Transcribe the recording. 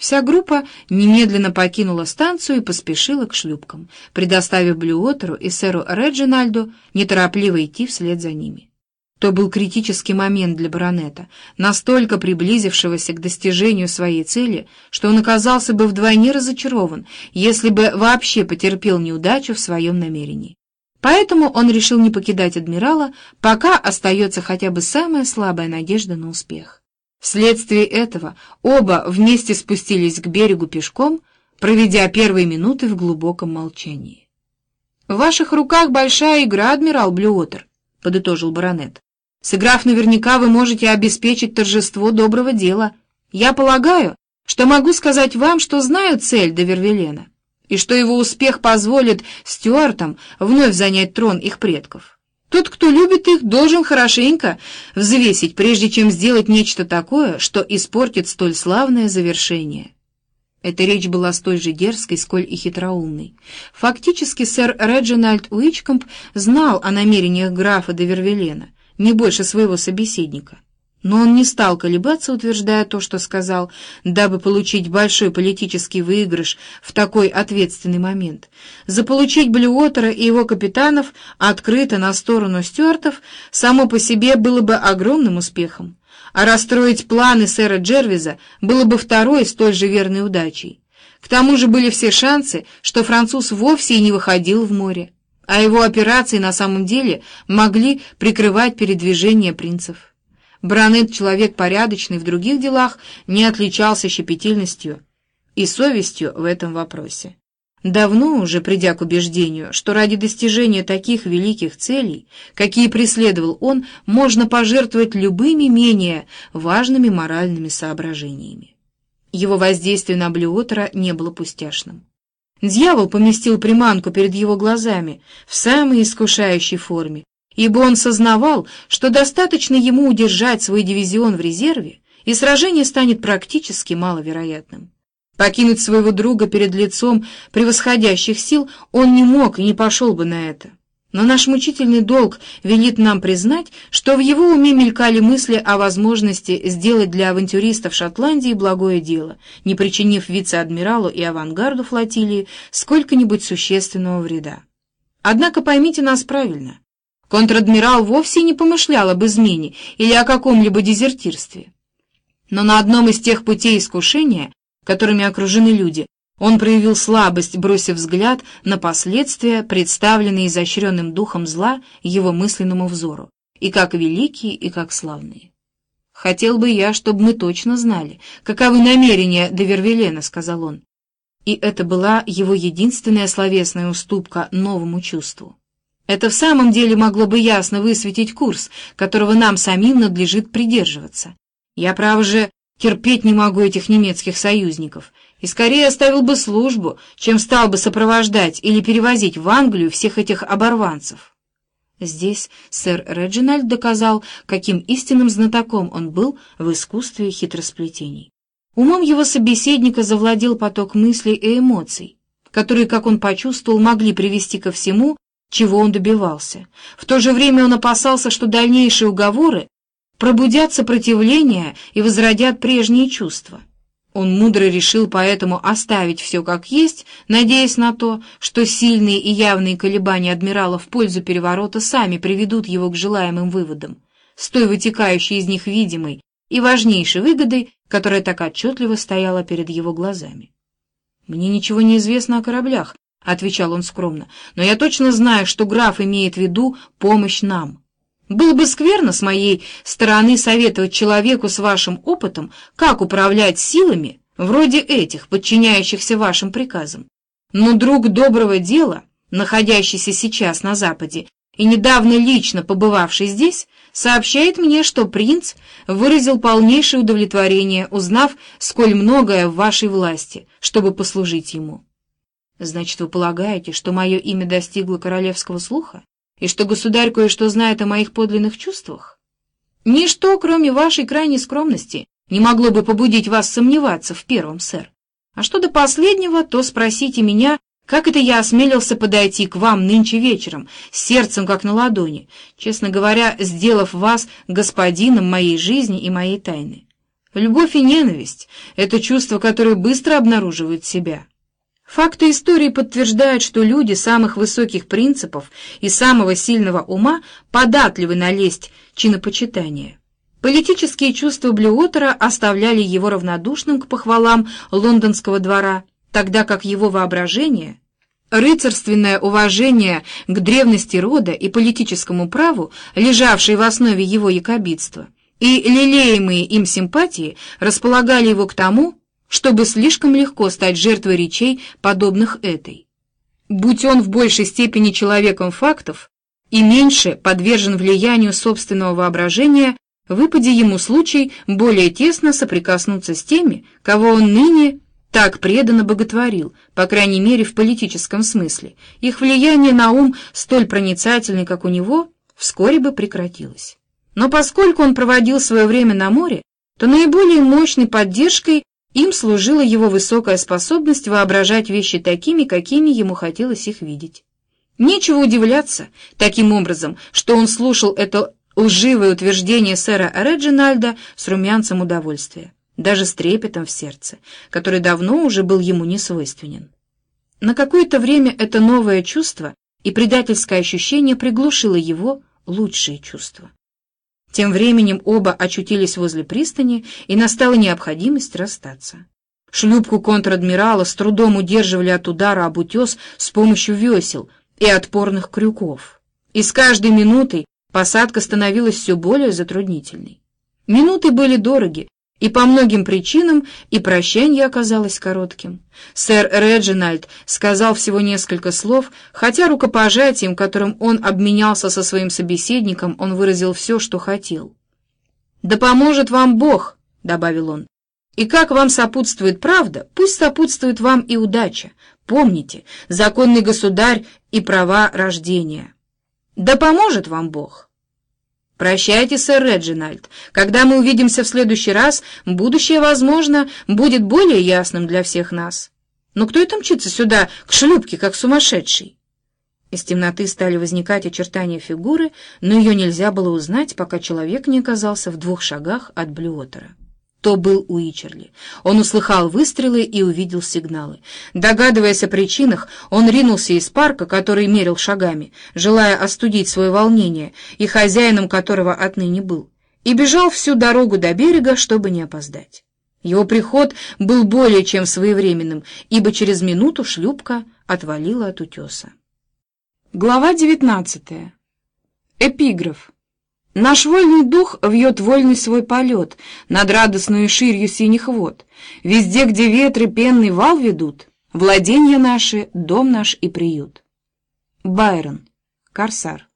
Вся группа немедленно покинула станцию и поспешила к шлюпкам, предоставив Блюотеру и сэру Реджинальду неторопливо идти вслед за ними. То был критический момент для баронета, настолько приблизившегося к достижению своей цели, что он оказался бы вдвойне разочарован, если бы вообще потерпел неудачу в своем намерении. Поэтому он решил не покидать адмирала, пока остается хотя бы самая слабая надежда на успех. Вследствие этого оба вместе спустились к берегу пешком, проведя первые минуты в глубоком молчании. «В ваших руках большая игра, адмирал Блюотер», — подытожил баронет. Сыграв наверняка, вы можете обеспечить торжество доброго дела. Я полагаю, что могу сказать вам, что знаю цель Довервелена, и что его успех позволит стюартам вновь занять трон их предков. Тот, кто любит их, должен хорошенько взвесить, прежде чем сделать нечто такое, что испортит столь славное завершение. Эта речь была столь же дерзкой, сколь и хитроумной. Фактически сэр Реджинальд Уичкомп знал о намерениях графа де Вервелена — не больше своего собеседника. Но он не стал колебаться, утверждая то, что сказал, дабы получить большой политический выигрыш в такой ответственный момент. Заполучить Блюотера и его капитанов открыто на сторону стюартов само по себе было бы огромным успехом, а расстроить планы сэра Джервиза было бы второй столь же верной удачей. К тому же были все шансы, что француз вовсе и не выходил в море а его операции на самом деле могли прикрывать передвижение принцев. Бранет, человек порядочный в других делах, не отличался щепетильностью и совестью в этом вопросе. Давно уже придя к убеждению, что ради достижения таких великих целей, какие преследовал он, можно пожертвовать любыми менее важными моральными соображениями. Его воздействие на Блюотера не было пустяшным. Дьявол поместил приманку перед его глазами в самой искушающей форме, ибо он сознавал, что достаточно ему удержать свой дивизион в резерве, и сражение станет практически маловероятным. Покинуть своего друга перед лицом превосходящих сил он не мог и не пошел бы на это. Но наш мучительный долг велит нам признать, что в его уме мелькали мысли о возможности сделать для авантюристов Шотландии благое дело, не причинив вице-адмиралу и авангарду флотилии сколько-нибудь существенного вреда. Однако поймите нас правильно. Контр-адмирал вовсе не помышлял об измене или о каком-либо дезертирстве. Но на одном из тех путей искушения, которыми окружены люди, он проявил слабость, бросив взгляд на последствия, представленные изощренным духом зла его мысленному взору, и как великие, и как славные. «Хотел бы я, чтобы мы точно знали, каковы намерения Девервелена», — сказал он. И это была его единственная словесная уступка новому чувству. Это в самом деле могло бы ясно высветить курс, которого нам самим надлежит придерживаться. Я, право же, терпеть не могу этих немецких союзников, и скорее оставил бы службу, чем стал бы сопровождать или перевозить в Англию всех этих оборванцев. Здесь сэр Реджинальд доказал, каким истинным знатоком он был в искусстве хитросплетений. Умом его собеседника завладел поток мыслей и эмоций, которые, как он почувствовал, могли привести ко всему, чего он добивался. В то же время он опасался, что дальнейшие уговоры пробудят сопротивление и возродят прежние чувства. Он мудро решил поэтому оставить все как есть, надеясь на то, что сильные и явные колебания адмирала в пользу переворота сами приведут его к желаемым выводам, с той вытекающей из них видимой и важнейшей выгодой, которая так отчетливо стояла перед его глазами. «Мне ничего не известно о кораблях», — отвечал он скромно, «но я точно знаю, что граф имеет в виду помощь нам». Было бы скверно с моей стороны советовать человеку с вашим опытом, как управлять силами, вроде этих, подчиняющихся вашим приказам. Но друг доброго дела, находящийся сейчас на Западе и недавно лично побывавший здесь, сообщает мне, что принц выразил полнейшее удовлетворение, узнав, сколь многое в вашей власти, чтобы послужить ему. Значит, вы полагаете, что мое имя достигло королевского слуха? и что государь кое-что знает о моих подлинных чувствах? Ничто, кроме вашей крайней скромности, не могло бы побудить вас сомневаться в первом, сэр. А что до последнего, то спросите меня, как это я осмелился подойти к вам нынче вечером, с сердцем как на ладони, честно говоря, сделав вас господином моей жизни и моей тайны. Любовь и ненависть — это чувства, которые быстро обнаруживают себя. Факты истории подтверждают, что люди самых высоких принципов и самого сильного ума податливы на лесть чинопочитания. Политические чувства Блюотера оставляли его равнодушным к похвалам лондонского двора, тогда как его воображение, рыцарственное уважение к древности рода и политическому праву, лежавшее в основе его якобитства, и лелеемые им симпатии располагали его к тому, чтобы слишком легко стать жертвой речей, подобных этой. Будь он в большей степени человеком фактов и меньше подвержен влиянию собственного воображения, выпади ему случай более тесно соприкоснуться с теми, кого он ныне так преданно боготворил, по крайней мере в политическом смысле, их влияние на ум, столь проницательный, как у него, вскоре бы прекратилось. Но поскольку он проводил свое время на море, то наиболее мощной поддержкой им служила его высокая способность воображать вещи такими, какими ему хотелось их видеть. Нечего удивляться таким образом, что он слушал это лживое утверждение сэра Реджинальда с румянцем удовольствия, даже с трепетом в сердце, который давно уже был ему несвойственен. На какое-то время это новое чувство и предательское ощущение приглушило его лучшие чувства. Тем временем оба очутились возле пристани, и настала необходимость расстаться. Шлюпку контр-адмирала с трудом удерживали от удара об утес с помощью весел и отпорных крюков. И с каждой минутой посадка становилась все более затруднительной. Минуты были дороги, и по многим причинам и прощание оказалось коротким. Сэр Реджинальд сказал всего несколько слов, хотя рукопожатием, которым он обменялся со своим собеседником, он выразил все, что хотел. «Да поможет вам Бог», — добавил он. «И как вам сопутствует правда, пусть сопутствует вам и удача. Помните, законный государь и права рождения. Да поможет вам Бог». «Прощайте, сэр Реджинальд. Когда мы увидимся в следующий раз, будущее, возможно, будет более ясным для всех нас. Но кто это мчится сюда, к шлюпке, как сумасшедший?» Из темноты стали возникать очертания фигуры, но ее нельзя было узнать, пока человек не оказался в двух шагах от Блюотера то был Уичерли. Он услыхал выстрелы и увидел сигналы. Догадываясь о причинах, он ринулся из парка, который мерил шагами, желая остудить свое волнение, и хозяином которого отныне был, и бежал всю дорогу до берега, чтобы не опоздать. Его приход был более чем своевременным, ибо через минуту шлюпка отвалила от утеса. Глава девятнадцатая. Эпиграф. Наш вольный дух вьет вольный свой полет над радостную ширью синих вод. Везде, где ветры пенный вал ведут, владения наши, дом наш и приют. Байрон, Корсар.